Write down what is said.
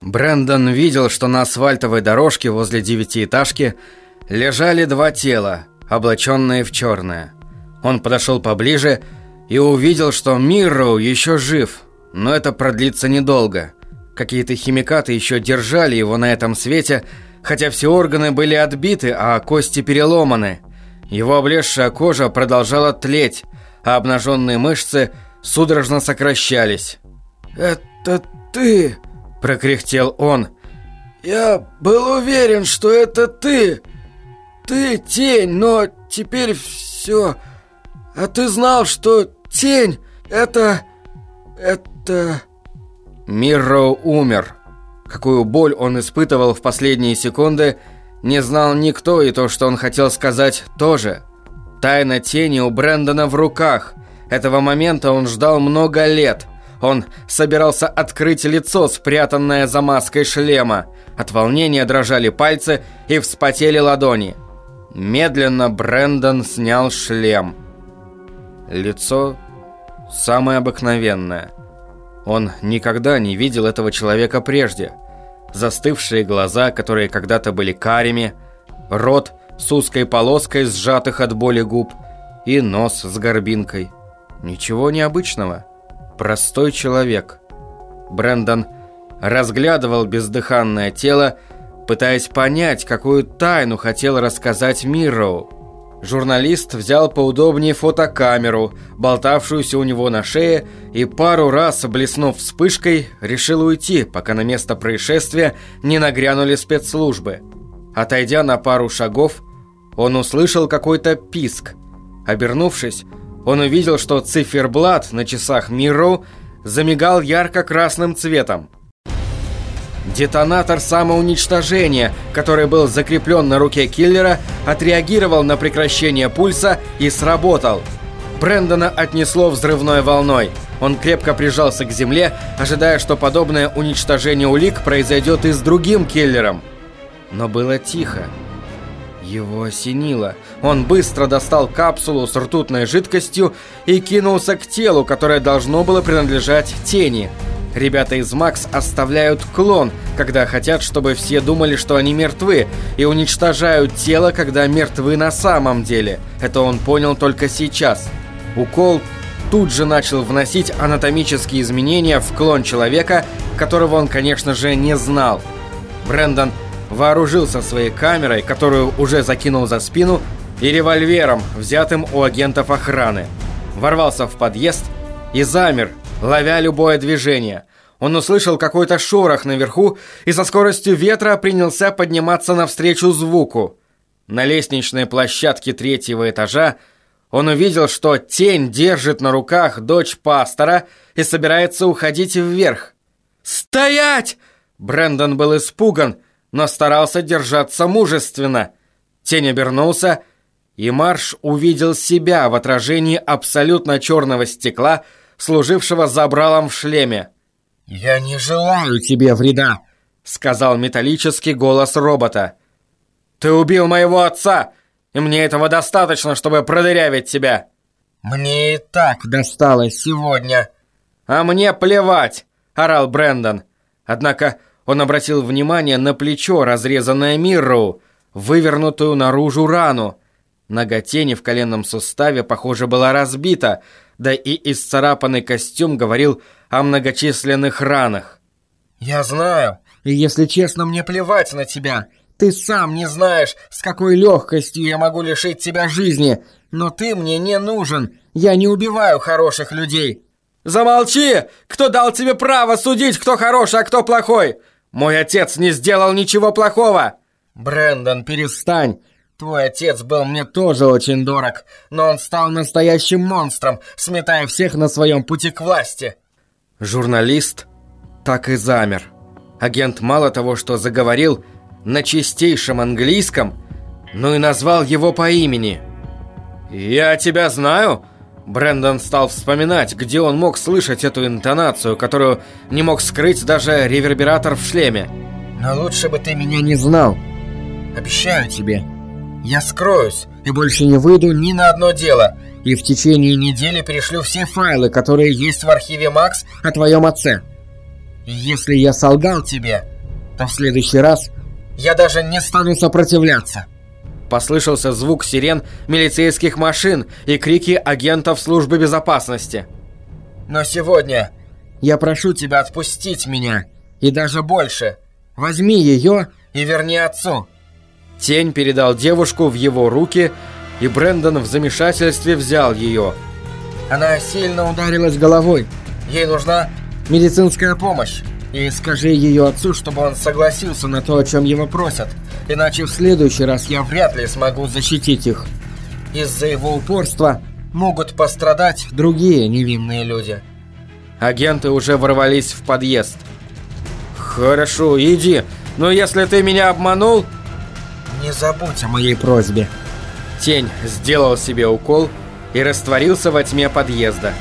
Брэндон видел, что на асфальтовой дорожке возле девятиэтажки лежали два тела, облаченные в черное. Он подошел поближе и увидел, что Мирроу еще жив, но это продлится недолго. Какие-то химикаты еще держали его на этом свете, хотя все органы были отбиты, а кости переломаны. Его облезшая кожа продолжала тлеть, а обнаженные мышцы судорожно сокращались. «Это ты!» – прокряхтел он. «Я был уверен, что это ты! Ты тень, но теперь все... А ты знал, что тень – это... это...» Мирроу умер. Какую боль он испытывал в последние секунды, не знал никто, и то, что он хотел сказать, тоже. Тайна тени у Брэндона в руках. Этого момента он ждал много лет – он собирался открыть лицо, спрятанное за маской шлема. От волнения дрожали пальцы и вспотели ладони. Медленно Брэндон снял шлем. Лицо самое обыкновенное. Он никогда не видел этого человека прежде. Застывшие глаза, которые когда-то были карими, рот с узкой полоской сжатых от боли губ и нос с горбинкой. Ничего необычного. Простой человек. Брендон разглядывал бездыханное тело, пытаясь понять, какую тайну хотел рассказать Мирроу. Журналист взял поудобнее фотокамеру, болтавшуюся у него на шее, и пару раз, блеснув вспышкой, решил уйти, пока на место происшествия не нагрянули спецслужбы. Отойдя на пару шагов, он услышал какой-то писк. Обернувшись, он увидел, что циферблат на часах Мирроу замигал ярко-красным цветом. Детонатор самоуничтожения, который был закреплен на руке киллера, отреагировал на прекращение пульса и сработал. Брэндона отнесло взрывной волной. Он крепко прижался к земле, ожидая, что подобное уничтожение улик произойдет и с другим киллером. Но было тихо. Его осенило. Он быстро достал капсулу с ртутной жидкостью и кинулся к телу, которое должно было принадлежать тени. Ребята из Макс оставляют клон, когда хотят, чтобы все думали, что они мертвы, и уничтожают тело, когда мертвы на самом деле. Это он понял только сейчас. Укол тут же начал вносить анатомические изменения в клон человека, которого он, конечно же, не знал. Брэндон вооружился своей камерой, которую уже закинул за спину, и револьвером, взятым у агентов охраны. Ворвался в подъезд и замер, ловя любое движение. Он услышал какой-то шорох наверху и со скоростью ветра принялся подниматься навстречу звуку. На лестничной площадке третьего этажа он увидел, что тень держит на руках дочь пастора и собирается уходить вверх. «Стоять!» Брэндон был испуган, но старался держаться мужественно. Тень обернулся, и Марш увидел себя в отражении абсолютно черного стекла, служившего забралом в шлеме. «Я не желаю тебе вреда», — сказал металлический голос робота. «Ты убил моего отца, и мне этого достаточно, чтобы продырявить тебя». «Мне и так досталось сегодня». «А мне плевать», — орал Брэндон. Однако он обратил внимание на плечо, разрезанное Мирроу, вывернутую наружу рану. Нога тени в коленном суставе, похоже, была разбита, да и исцарапанный костюм говорил о многочисленных ранах. «Я знаю, и если честно, мне плевать на тебя. Ты сам не знаешь, с какой легкостью я могу лишить тебя жизни, но ты мне не нужен. Я не убиваю хороших людей». «Замолчи! Кто дал тебе право судить, кто хороший, а кто плохой? Мой отец не сделал ничего плохого!» «Брэндон, перестань! Твой отец был мне тоже очень дорог, но он стал настоящим монстром, сметая всех на своем пути к власти!» Журналист так и замер. Агент мало того, что заговорил на чистейшем английском, но и назвал его по имени. «Я тебя знаю!» Брэндон стал вспоминать, где он мог слышать эту интонацию, которую не мог скрыть даже ревербератор в шлеме. «Но лучше бы ты меня не знал. Обещаю тебе. Я скроюсь и больше не выйду ни на одно дело. И в течение недели пришлю все файлы, которые есть в архиве Макс о твоем отце». Если я солгал тебе, то в следующий раз я даже не стану сопротивляться. Послышался звук сирен милицейских машин и крики агентов службы безопасности. Но сегодня я прошу тебя отпустить меня, и даже больше. Возьми ее и верни отцу. Тень передал девушку в его руки, и Брэндон в замешательстве взял ее. Она сильно ударилась головой. Ей нужна медицинская помощь. И скажи ее отцу, чтобы он согласился на то, о чем его просят. Иначе в следующий раз я вряд ли смогу защитить их. Из-за его упорства могут пострадать другие невинные люди. Агенты уже ворвались в подъезд. «Хорошо, иди. Но если ты меня обманул...» «Не забудь о моей просьбе». Тень сделал себе укол и растворился во тьме подъезда.